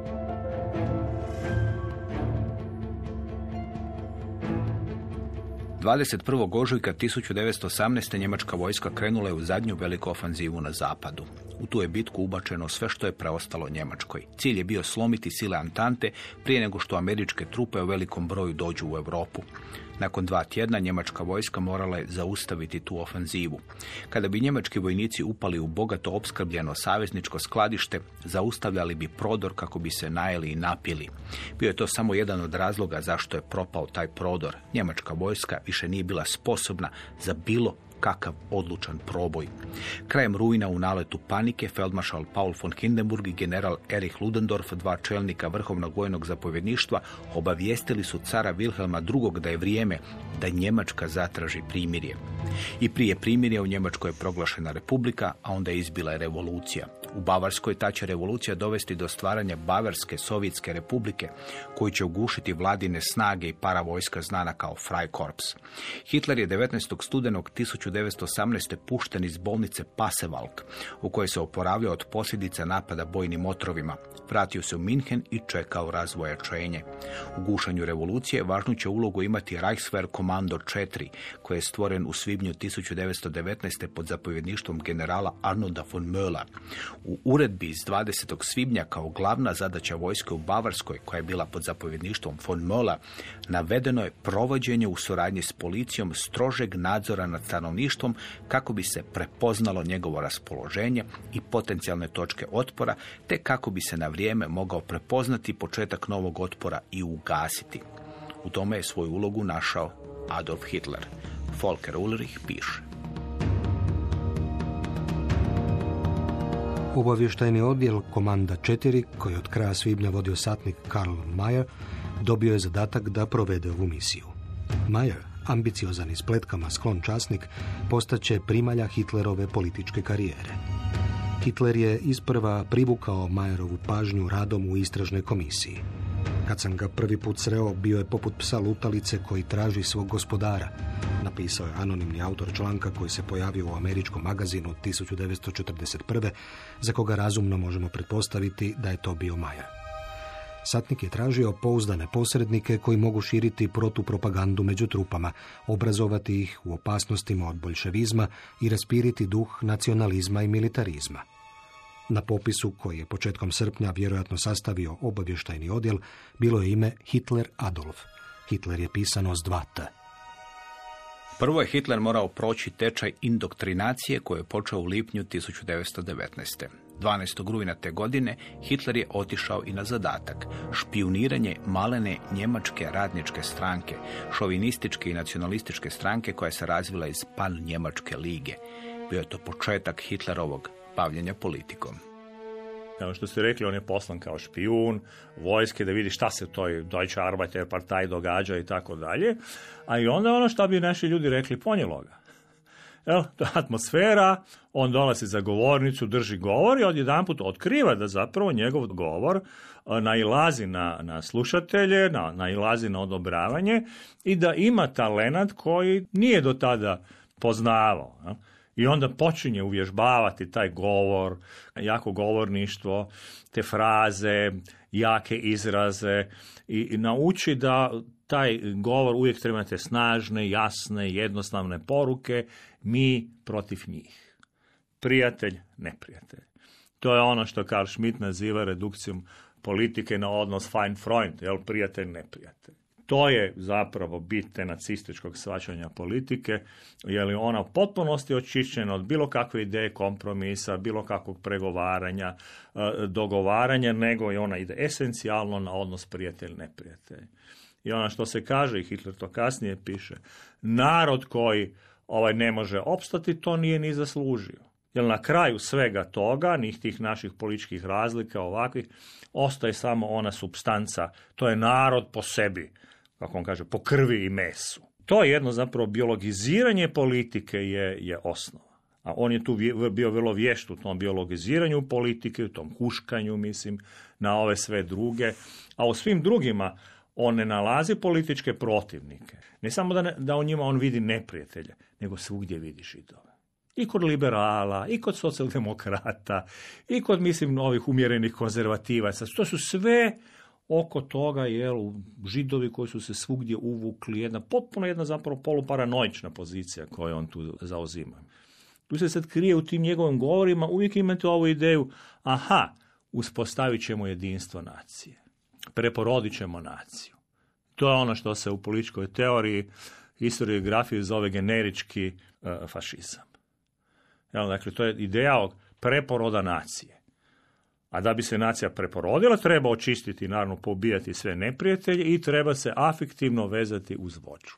21. ožujka 1918. njemačka vojska krenula je u zadnju veliku ofanzivu na zapadu. U tu je bitku ubačeno sve što je preostalo Njemačkoj. Cilj je bio slomiti sile Antante prije nego što američke trupe u velikom broju dođu u Europu. Nakon dva tjedna njemačka vojska morala je zaustaviti tu ofanzivu. Kada bi njemački vojnici upali u bogato opskrbljeno savezničko skladište, zaustavljali bi prodor kako bi se najeli i napili. Bio je to samo jedan od razloga zašto je propao taj prodor. Njemačka vojska više nije bila sposobna za bilo kakav odlučan proboj. Krajem rujna u naletu panike feldmaršal Paul von Hindenburg i general Erich Ludendorff, dva čelnika vrhovnog vojnog zapovjedništva, obavijestili su cara Wilhelma II. da je vrijeme da Njemačka zatraži primirje. I prije primirja u Njemačkoj je proglašena republika, a onda je izbila revolucija. U Bavarskoj ta će revolucija dovesti do stvaranja Bavarske sovjetske republike, koji će ugušiti vladine snage i paravojska znana kao Freikorps. Hitler je 19. studenog 1918. pušten iz bolnice Pasewalk, u kojoj se oporavljao od posljedica napada bojnim otrovima. Vratio se u Minhen i čekao razvojačenje. U gušanju revolucije važnu će ulogu imati Reichswehr Kommando 4, koji je stvoren u svibnju 1919. pod zapovjedništvom generala Arnolda von Möller. U uredbi iz 20. svibnja kao glavna zadaća vojske u Bavarskoj, koja je bila pod zapovjedništvom von Möller, navedeno je provođenje u suradnji s policijom strožeg nadzora nad stanovništvom kako bi se prepoznalo njegovo raspoloženje i potencijalne točke otpora, te kako bi se na vrijeme mogao prepoznati početak novog otpora i ugasiti. U tome je svoju ulogu našao Adolf Hitler. Volker Ulrich piše. Obavještajni odjel Komanda 4, koji od kraja svibnja vodio satnik Karl Mayer, dobio je zadatak da provede ovu misiju. Mayer, ambiciozan i spletkama sklon časnik, postaće primalja Hitlerove političke karijere. Hitler je isprva privukao Majerovu pažnju radom u istražnoj komisiji. Kad sam ga prvi put sreo, bio je poput psa lutalice koji traži svog gospodara. Napisao je anonimni autor članka koji se pojavio u američkom magazinu 1941. za koga razumno možemo pretpostaviti da je to bio Majer. Satnik je tražio pouzdane posrednike koji mogu širiti protupropagandu među trupama, obrazovati ih u opasnostima od bolševizma i raspiriti duh nacionalizma i militarizma. Na popisu koji je početkom srpnja vjerojatno sastavio obavještajni odjel bilo je ime Hitler Adolf. Hitler je pisano s dva T. Prvo je Hitler morao proći tečaj indoktrinacije koji je počeo u lipnju 1919. 12. rujna te godine Hitler je otišao i na zadatak špioniranje malene njemačke radničke stranke, šovinističke i nacionalističke stranke koja se razvila iz pan njemačke lige. Bio je to početak Hitlerovog bavljenja politikom. Kao što ste rekli, on je poslan kao špijun vojske da vidi šta se u toj Deutsche Arbeiterpartei događa i tako dalje. A i onda ono što bi naši ljudi rekli, ponijelo ga. Evo, to je atmosfera, on dolazi za govornicu, drži govor i odjedanput otkriva da zapravo njegov govor e, nailazi na, na slušatelje, na, nailazi na odobravanje i da ima talenat koji nije do tada poznavao. ja. I onda počinje uvježbavati taj govor, jako govorništvo, te fraze, jake izraze i, i nauči da taj govor uvijek treba imati snažne, jasne, jednostavne poruke, mi protiv njih. Prijatelj, neprijatelj. To je ono što Karl Schmitt naziva redukcijom politike na odnos fein Freund, jel, prijatelj, neprijatelj. To je zapravo bit nacističkog svačanja politike, je li ona u potpunosti očišćena od bilo kakve ideje kompromisa, bilo kakvog pregovaranja, e, dogovaranja, nego i ona ide esencijalno na odnos prijatelj-neprijatelj. I ono što se kaže, i Hitler to kasnije piše, narod koji ovaj ne može opstati, to nije ni zaslužio. Jer na kraju svega toga, njih tih naših političkih razlika ovakvih, ostaje samo ona substanca, to je narod po sebi, kako on kaže, po krvi i mesu. To je jedno zapravo biologiziranje politike je, je osnova. A on je tu bio vrlo vješt u tom biologiziranju politike, u tom huškanju, mislim, na ove sve druge. A u svim drugima on ne nalazi političke protivnike. Ne samo da, ne, da u njima on vidi neprijatelje, nego svugdje vidi židove. I kod liberala, i kod socijaldemokrata, i kod, mislim, ovih umjerenih konzervativaca. To su sve oko toga, jel, židovi koji su se svugdje uvukli, jedna potpuno jedna zapravo poluparanoična pozicija koju on tu zauzima. Tu se sad krije u tim njegovim govorima, uvijek imate ovu ideju, aha, uspostavit ćemo jedinstvo nacije, preporodit ćemo naciju. To je ono što se u političkoj teoriji, historiografiji zove generički e, fašizam. Jel, dakle, to je ideja preporoda nacije. A da bi se nacija preporodila, treba očistiti, naravno, pobijati sve neprijatelje i treba se afektivno vezati uz vođu.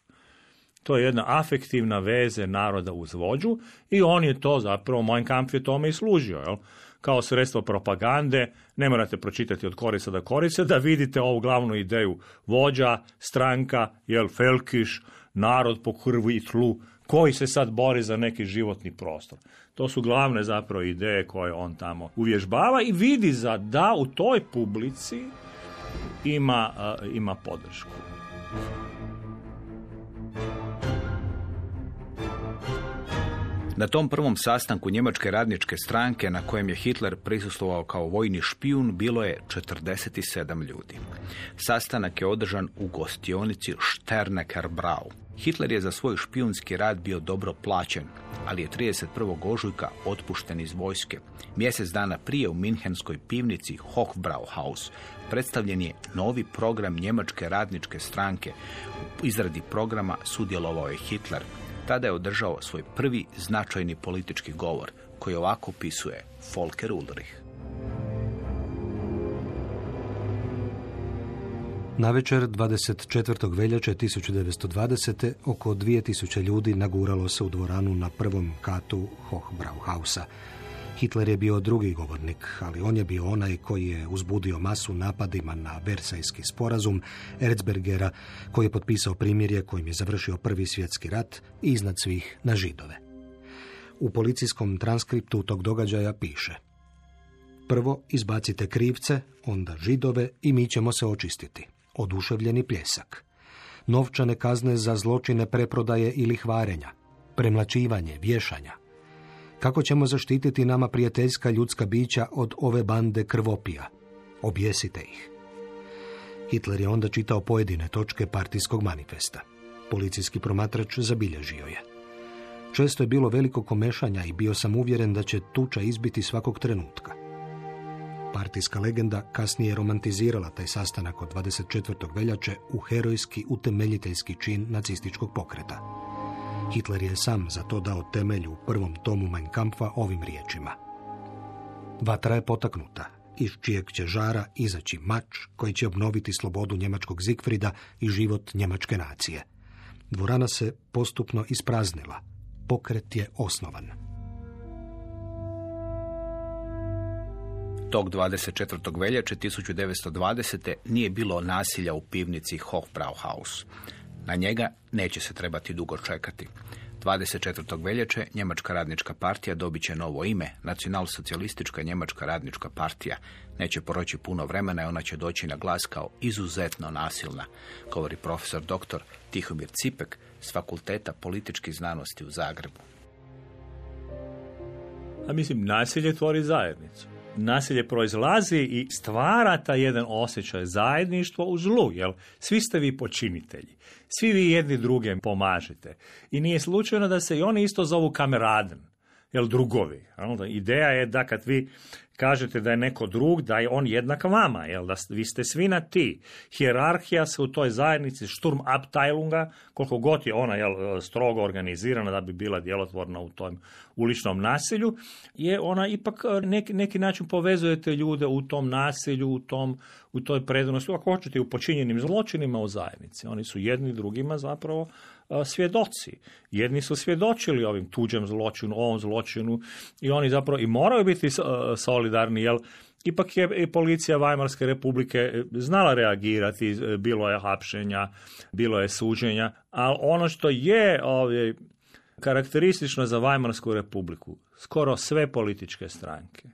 To je jedna afektivna veze naroda uz vođu i on je to zapravo, Mein Kampf je tome i služio. Jel? Kao sredstvo propagande, ne morate pročitati od korisa do korisa, da vidite ovu glavnu ideju vođa, stranka, jel, felkiš, narod po krvu i tlu, koji se sad bori za neki životni prostor. To su glavne zapravo ideje koje on tamo uvježbava i vidi za da u toj publici ima, a, ima podršku. Na tom prvom sastanku Njemačke radničke stranke na kojem je Hitler prisustvovao kao vojni špijun bilo je 47 ljudi. Sastanak je održan u gostionici Sternecker Brau. Hitler je za svoj špijunski rad bio dobro plaćen, ali je 31. ožujka otpušten iz vojske. Mjesec dana prije u Minhenskoj pivnici Hochbrauhaus predstavljen je novi program Njemačke radničke stranke. U izradi programa sudjelovao je Hitler. Tada je održao svoj prvi značajni politički govor, koji ovako opisuje Volker Ulrich. Na večer 24. veljače 1920. oko 2000 ljudi naguralo se u dvoranu na prvom katu Hochbrauhausa. Hitler je bio drugi govornik, ali on je bio onaj koji je uzbudio masu napadima na Versajski sporazum Erzbergera, koji je potpisao primjerje kojim je završio prvi svjetski rat i iznad svih na židove. U policijskom transkriptu tog događaja piše Prvo izbacite krivce, onda židove i mi ćemo se očistiti. Oduševljeni pljesak. Novčane kazne za zločine preprodaje ili hvarenja. Premlačivanje, vješanja. Kako ćemo zaštititi nama prijateljska ljudska bića od ove bande krvopija? Objesite ih. Hitler je onda čitao pojedine točke partijskog manifesta. Policijski promatrač zabilježio je. Često je bilo veliko komešanja i bio sam uvjeren da će tuča izbiti svakog trenutka. Partijska legenda kasnije je romantizirala taj sastanak od 24. veljače u herojski utemeljiteljski čin nacističkog pokreta. Hitler je sam za to dao temelj u prvom tomu Mein Kampfa ovim riječima. Vatra je potaknuta, iz čijeg će žara izaći mač koji će obnoviti slobodu njemačkog Zigfrida i život njemačke nacije. Dvorana se postupno ispraznila. Pokret je osnovan. Tog 24. veljače 1920. nije bilo nasilja u pivnici Hofbrauhaus. Na njega neće se trebati dugo čekati. 24. veljače Njemačka radnička partija dobit će novo ime, nacionalsocijalistička Njemačka radnička partija. Neće proći puno vremena i ona će doći na glas kao izuzetno nasilna, govori profesor dr. Tihomir Cipek s Fakulteta političkih znanosti u Zagrebu. A mislim, nasilje tvori zajednicu. Nasilje proizlazi i stvara taj jedan osjećaj zajedništva u zlu, jel? Svi ste vi počinitelji. Svi vi jedni druge pomažete. I nije slučajno da se i oni isto zovu kameraden, jel drugovi. Ideja je da kad vi kažete da je neko drug, da je on jednak vama, jel? da vi ste svi na ti. Hjerarhija se u toj zajednici Sturm Abteilunga, koliko god je ona jel, strogo organizirana da bi bila djelotvorna u tom uličnom nasilju, je ona ipak neki, neki način povezujete ljude u tom nasilju, u, tom, u toj predanosti, ako hoćete, u počinjenim zločinima u zajednici. Oni su jedni drugima zapravo svjedoci. Jedni su svjedočili ovim tuđem zločinu, ovom zločinu i oni zapravo i moraju biti solidarni, jer ipak je i policija Vajmarske republike e, znala reagirati, e, bilo je hapšenja, bilo je suđenja, ali ono što je ovdje karakteristično za Vajmarsku republiku, skoro sve političke stranke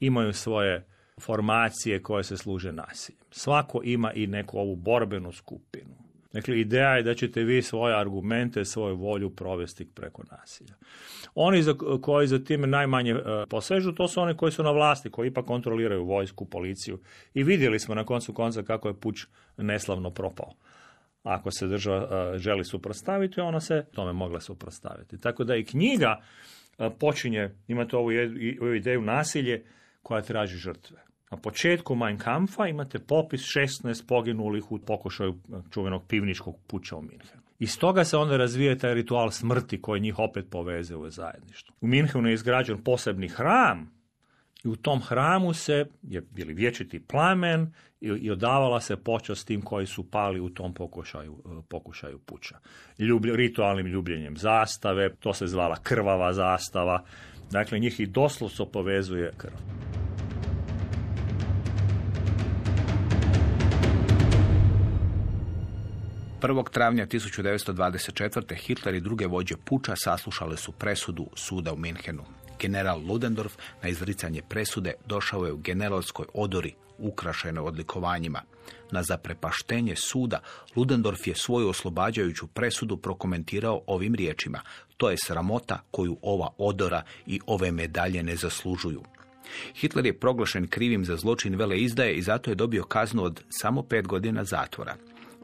imaju svoje formacije koje se služe nasiljem. Svako ima i neku ovu borbenu skupinu. Dakle, ideja je da ćete vi svoje argumente, svoju volju provesti preko nasilja. Oni za, koji za time najmanje e, posežu, to su oni koji su na vlasti, koji ipak kontroliraju vojsku, policiju. I vidjeli smo na koncu konca kako je puć neslavno propao. Ako se država e, želi suprotstaviti, ona se tome mogla suprotstaviti. Tako da i knjiga e, počinje, imate ovu ideju nasilje koja traži žrtve. Na početku Mein Kampfa imate popis 16 poginulih u pokušaju čuvenog pivničkog puća u Minhenu. Iz toga se onda razvija taj ritual smrti koji njih opet poveze u zajedništvo. U Minhenu je izgrađen posebni hram i u tom hramu se je bili vječiti plamen i, odavala se počast tim koji su pali u tom pokušaju, pokušaju puća. Ljublj, ritualnim ljubljenjem zastave, to se zvala krvava zastava, dakle njih i doslovno povezuje krv. 1. travnja 1924. Hitler i druge vođe puča saslušale su presudu suda u Minhenu. General Ludendorff na izricanje presude došao je u generalskoj odori ukrašenoj odlikovanjima. Na zaprepaštenje suda Ludendorff je svoju oslobađajuću presudu prokomentirao ovim riječima. To je sramota koju ova odora i ove medalje ne zaslužuju. Hitler je proglašen krivim za zločin vele izdaje i zato je dobio kaznu od samo pet godina zatvora.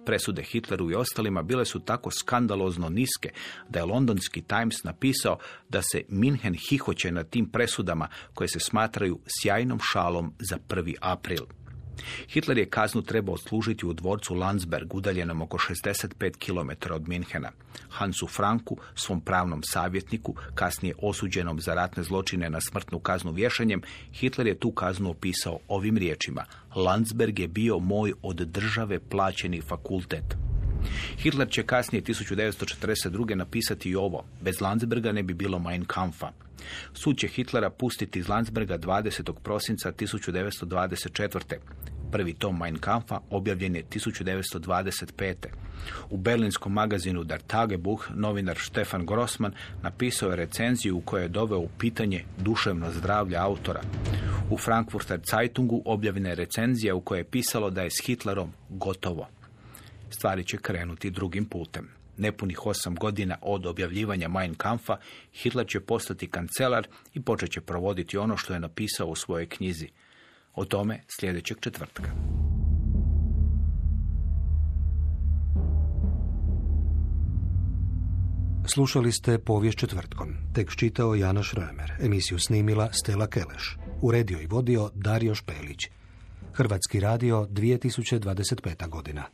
Presude Hitleru i ostalima bile su tako skandalozno niske da je londonski Times napisao da se Minhen hihoće na tim presudama koje se smatraju sjajnom šalom za 1. april. Hitler je kaznu trebao služiti u dvorcu Landsberg, udaljenom oko 65 km od Minhena. Hansu Franku, svom pravnom savjetniku, kasnije osuđenom za ratne zločine na smrtnu kaznu vješanjem, Hitler je tu kaznu opisao ovim riječima. Landsberg je bio moj od države plaćeni fakultet. Hitler će kasnije 1942. napisati i ovo. Bez Landsberga ne bi bilo Mein Kampfa. Sud će Hitlera pustiti iz Landsberga 20. prosinca 1924. Prvi tom Mein Kampfa objavljen je 1925. U berlinskom magazinu Der Tagebuch novinar Stefan Grossman napisao je recenziju u kojoj je doveo u pitanje duševno zdravlje autora. U Frankfurter Zeitungu objavljena je recenzija u kojoj je pisalo da je s Hitlerom gotovo. Stvari će krenuti drugim putem. Nepunih osam godina od objavljivanja Mein Kampfa, Hitler će postati kancelar i počet će provoditi ono što je napisao u svojoj knjizi. O tome sljedećeg četvrtka. Slušali ste povijest četvrtkom. Tekst čitao Jana Šrömer. Emisiju snimila Stela Keleš. Uredio i vodio Dario Špelić. Hrvatski radio 2025. godina.